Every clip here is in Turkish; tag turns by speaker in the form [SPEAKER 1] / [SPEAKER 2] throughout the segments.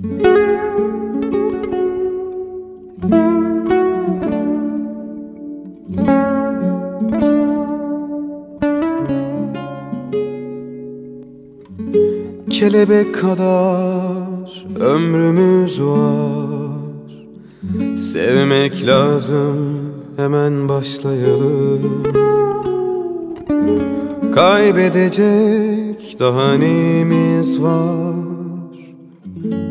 [SPEAKER 1] Kelebek kadar ömrümüz var. Sevmek lazım hemen başlayalım. Kaybedecek daha neyimiz var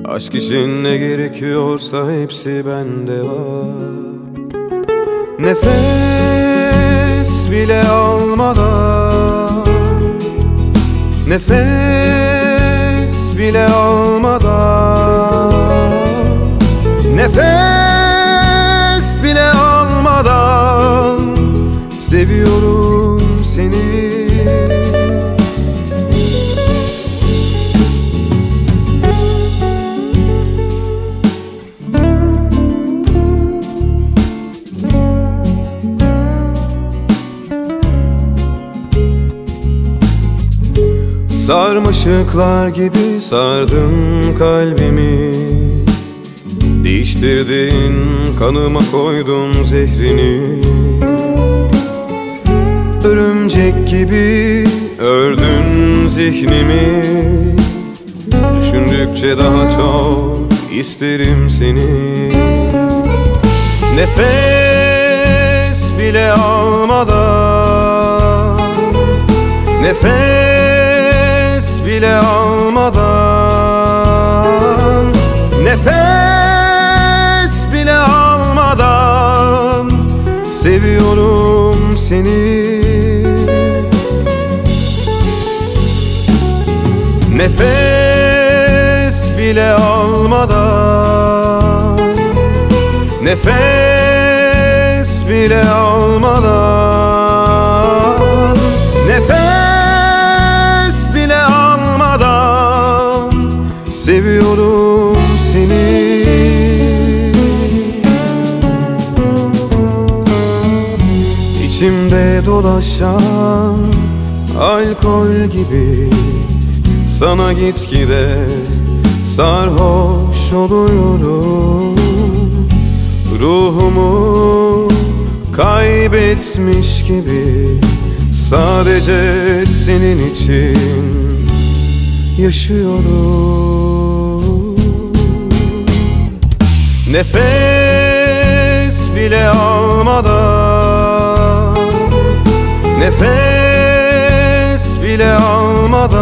[SPEAKER 1] Aşk için ne gerekiyorsa hepsi bende var. Nefes bile almadan Nefes bile almadan Sarmaşıklar gibi sardın kalbimi. Değiştirdin kanıma koydun zehrini. Örümcek gibi ördün zihnimi. Düşündükçe daha çok isterim seni. Nefes bile almadan Nefes bile almadan Nefes bile almadan Seviyorum seni. Nefes bile almadan Nefes bile almadan İçimde dolaşan alkol gibi. Sana gitgide sarhoş oluyorum. Ruhumu kaybetmiş gibi. Sadece senin için yaşıyorum. Nefes bile almadan Nefes bile almadan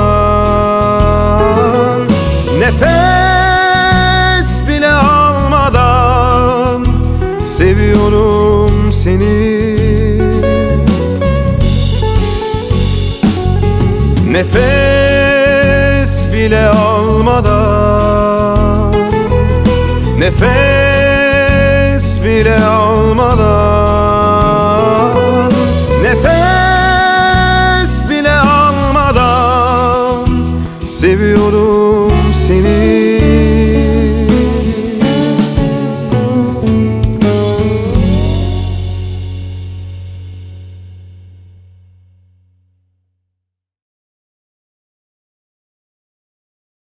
[SPEAKER 1] Nefes bile almadan Seviyorum seni. Nefes bile almadan Nefes bile almadan